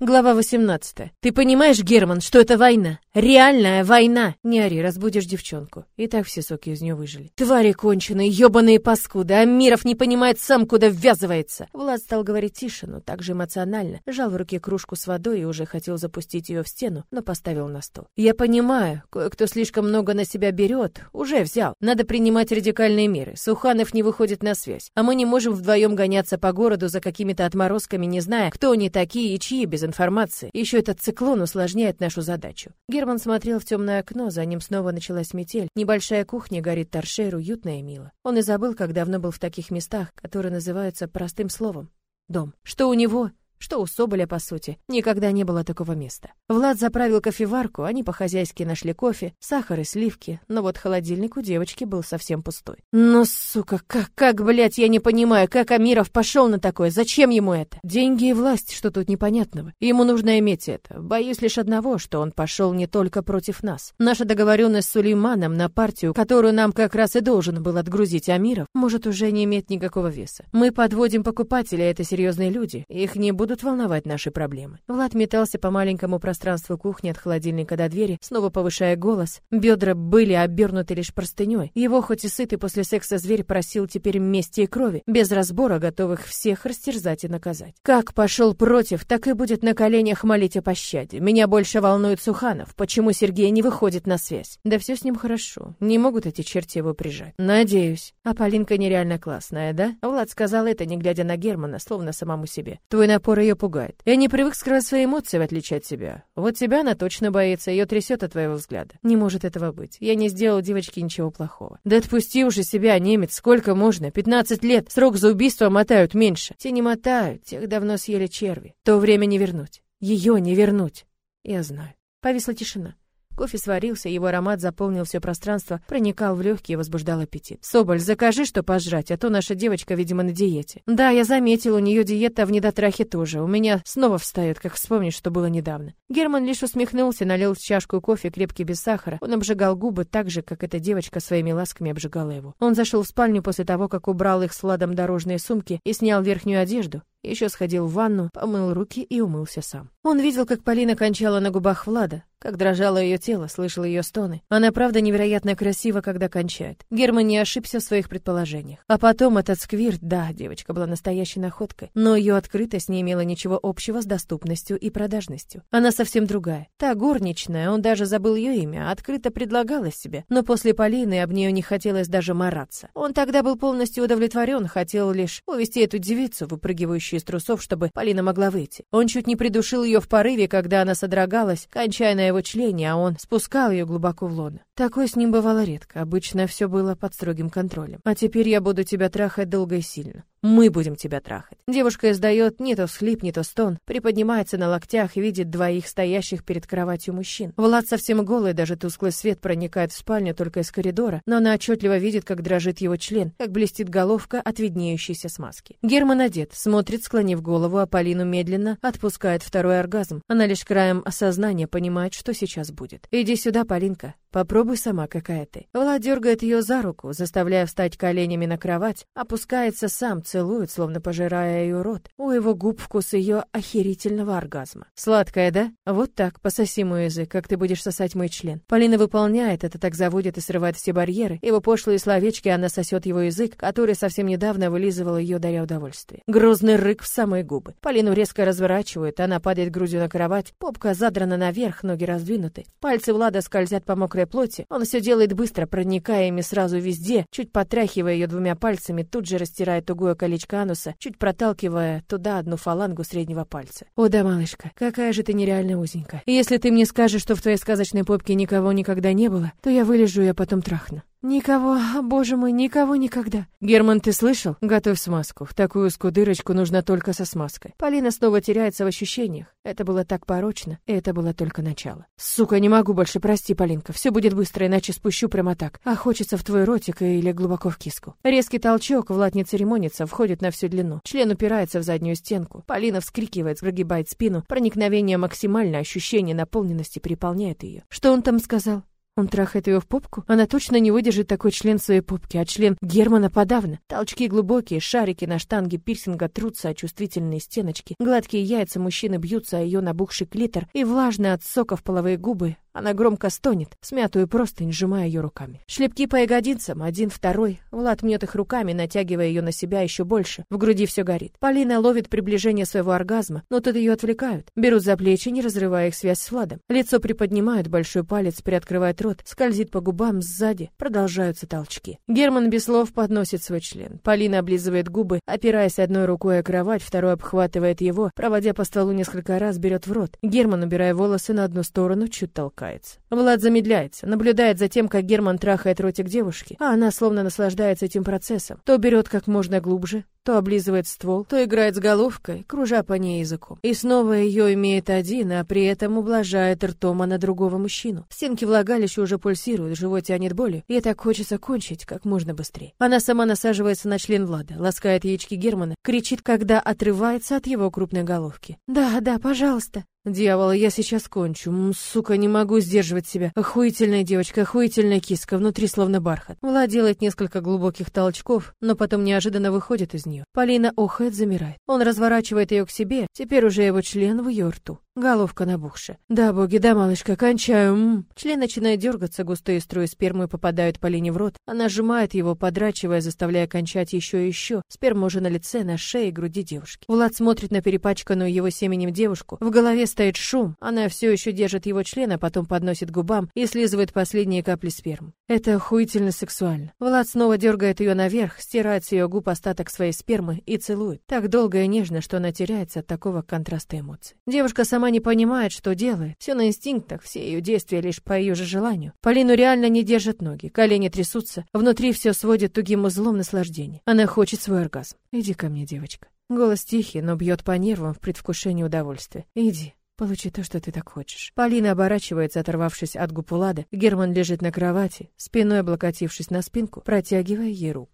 Глава 18. Ты понимаешь, Герман, что это война? Реальная война! Не ори, разбудишь девчонку. И так все соки из нее выжили. Твари конченые, ёбаные паскуды, а Миров не понимает сам, куда ввязывается. Влад стал говорить тише, но также эмоционально. Жал в руке кружку с водой и уже хотел запустить ее в стену, но поставил на стол. Я понимаю, кое-кто слишком много на себя берет, уже взял. Надо принимать радикальные меры. Суханов не выходит на связь, а мы не можем вдвоем гоняться по городу за какими-то отморозками, не зная, кто они такие и чьи без информации. Еще этот циклон усложняет нашу задачу. Герман смотрел в темное окно, за ним снова началась метель. Небольшая кухня горит торшер, уютно и мило. Он и забыл, как давно был в таких местах, которые называются простым словом — дом. Что у него? Что у Соболя, по сути, никогда не было такого места. Влад заправил кофеварку, они по-хозяйски нашли кофе, сахар и сливки, но вот холодильник у девочки был совсем пустой. Ну, сука, как, как, блядь, я не понимаю, как Амиров пошел на такое, зачем ему это? Деньги и власть, что тут непонятного? Ему нужно иметь это. Боюсь лишь одного, что он пошел не только против нас. Наша договоренность с Сулейманом на партию, которую нам как раз и должен был отгрузить Амиров, может уже не иметь никакого веса. Мы подводим покупателей, это серьезные люди, их не будут будут волновать наши проблемы. Влад метался по маленькому пространству кухни от холодильника до двери, снова повышая голос. Бедра были обернуты лишь простыней. Его, хоть и сытый после секса зверь, просил теперь мести и крови, без разбора, готовых всех растерзать и наказать. Как пошел против, так и будет на коленях молить о пощаде. Меня больше волнует Суханов. Почему Сергей не выходит на связь? Да все с ним хорошо. Не могут эти черти его прижать. Надеюсь. А Полинка нереально классная, да? Влад сказал это, не глядя на Германа, словно самому себе. Твой напор разговор ее пугает. Я не привык скрывать свои эмоции, в отличие от тебя. Вот тебя она точно боится, ее трясет от твоего взгляда. Не может этого быть. Я не сделал девочке ничего плохого. Да отпусти уже себя, немец, сколько можно? Пятнадцать лет. Срок за убийство мотают меньше. Те не мотают, тех давно съели черви. То время не вернуть. Ее не вернуть. Я знаю. Повисла тишина. Кофе сварился, его аромат заполнил все пространство, проникал в легкие и возбуждал аппетит. «Соболь, закажи что пожрать, а то наша девочка, видимо, на диете». «Да, я заметил, у нее диета в недотрахе тоже. У меня снова встает, как вспомнить, что было недавно». Герман лишь усмехнулся, налил в чашку кофе, крепкий без сахара. Он обжигал губы так же, как эта девочка своими ласками обжигала его. Он зашел в спальню после того, как убрал их с Ладом дорожные сумки и снял верхнюю одежду. Еще сходил в ванну, помыл руки и умылся сам. Он видел, как Полина кончала на губах Влада, как дрожало ее тело, слышал ее стоны. Она, правда, невероятно красива, когда кончает. Герман не ошибся в своих предположениях. А потом этот сквирт, да, девочка была настоящей находкой, но ее открытость не имела ничего общего с доступностью и продажностью. Она совсем другая. Та горничная, он даже забыл ее имя, открыто предлагала себе, но после Полины об нее не хотелось даже мараться. Он тогда был полностью удовлетворен, хотел лишь увести эту девицу, выпрыгивающую из трусов, чтобы Полина могла выйти. Он чуть не придушил ее в порыве, когда она содрогалась, кончая на его члене, а он спускал ее глубоко в лоно. Такое с ним бывало редко, обычно все было под строгим контролем. А теперь я буду тебя трахать долго и сильно. Мы будем тебя трахать. Девушка издает не то всхлип, не то стон, приподнимается на локтях и видит двоих стоящих перед кроватью мужчин. Влад совсем голый, даже тусклый свет проникает в спальню только из коридора, но она отчетливо видит, как дрожит его член, как блестит головка от виднеющейся смазки. Герман одет, смотрит, склонив голову, а Полину медленно отпускает второй оргазм. Она лишь краем осознания понимает, что сейчас будет. «Иди сюда, Полинка. Попробуй сама, какая ты». Влад дергает ее за руку, заставляя встать коленями на кровать, опускается сам, целует, словно пожирая ее рот. У его губ вкус ее охерительного оргазма. Сладкая, да? Вот так, пососи мой язык, как ты будешь сосать мой член. Полина выполняет это, так заводит и срывает все барьеры. Его пошлые словечки, она сосет его язык, который совсем недавно вылизывал ее, даря удовольствие. Грозный рык в самые губы. Полину резко разворачивает, она падает грудью на кровать, попка задрана наверх, ноги раздвинуты. Пальцы Влада скользят по мокрой плоти. Он все делает быстро, проникая ими сразу везде, чуть потряхивая ее двумя пальцами, тут же растирает тугое колечко ануса, чуть проталкивая туда одну фалангу среднего пальца. «О да, малышка, какая же ты нереально узенькая. Если ты мне скажешь, что в твоей сказочной попке никого никогда не было, то я вылежу и потом трахну». Никого, боже мой, никого никогда. Герман, ты слышал? Готовь смазку. В такую узкую дырочку нужно только со смазкой. Полина снова теряется в ощущениях. Это было так порочно, и это было только начало. Сука, не могу больше, прости, Полинка. Все будет быстро, иначе спущу прямо так. А хочется в твой ротик или глубоко в киску. Резкий толчок, Влад не церемонится, входит на всю длину. Член упирается в заднюю стенку. Полина вскрикивает, сгибает спину. Проникновение максимально, ощущение наполненности переполняет ее. Что он там сказал? Он трахает ее в попку? Она точно не выдержит такой член своей попки, а член Германа подавно. Толчки глубокие, шарики на штанге пирсинга трутся о чувствительные стеночки. Гладкие яйца мужчины бьются о ее набухший клитор, и влажные от соков половые губы она громко стонет, смятую простынь, сжимая ее руками. Шлепки по ягодицам, один, второй. Влад мнет их руками, натягивая ее на себя еще больше. В груди все горит. Полина ловит приближение своего оргазма, но тут ее отвлекают. Берут за плечи, не разрывая их связь с Владом. Лицо приподнимают, большой палец приоткрывает рот, скользит по губам сзади. Продолжаются толчки. Герман без слов подносит свой член. Полина облизывает губы, опираясь одной рукой о кровать, второй обхватывает его, проводя по столу несколько раз, берет в рот. Герман, убирая волосы на одну сторону, чуть толкает толкается. Влад замедляется, наблюдает за тем, как Герман трахает ротик девушки, а она словно наслаждается этим процессом. То берет как можно глубже, то облизывает ствол, то играет с головкой, кружа по ней языком. И снова ее имеет один, а при этом ублажает ртом на другого мужчину. Стенки влагалища уже пульсируют, живот тянет болью, и так хочется кончить как можно быстрее. Она сама насаживается на член Влада, ласкает яички Германа, кричит, когда отрывается от его крупной головки. «Да, да, пожалуйста». Дьявол, я сейчас кончу. Сука, не могу сдерживать себя. Охуительная девочка, охуительная киска, внутри словно бархат. Влад делает несколько глубоких толчков, но потом неожиданно выходит из нее. Полина охает, замирает. Он разворачивает ее к себе, теперь уже его член в ее рту. Головка набухшая. Да, боги, да, малышка, кончаю. М -м. Член начинает дергаться, густые струи спермы попадают Полине в рот. Она сжимает его, подрачивая, заставляя кончать еще и еще. Сперма уже на лице, на шее и груди девушки. Влад смотрит на перепачканную его семенем девушку. В голове стоит шум. Она все еще держит его член, а потом подносит губам и слизывает последние капли спермы. Это охуительно сексуально. Влад снова дергает ее наверх, стирает с ее губ остаток своей спермы и целует. Так долго и нежно, что она теряется от такого контраста эмоций. Девушка сама не понимает, что делает. Все на инстинктах, все ее действия лишь по ее же желанию. Полину реально не держат ноги, колени трясутся, внутри все сводит тугим узлом наслаждения. Она хочет свой оргазм. Иди ко мне, девочка. Голос тихий, но бьет по нервам в предвкушении удовольствия. Иди. Получи то, что ты так хочешь. Полина оборачивается, оторвавшись от губ Влада. Герман лежит на кровати, спиной облокотившись на спинку, протягивая ей руку.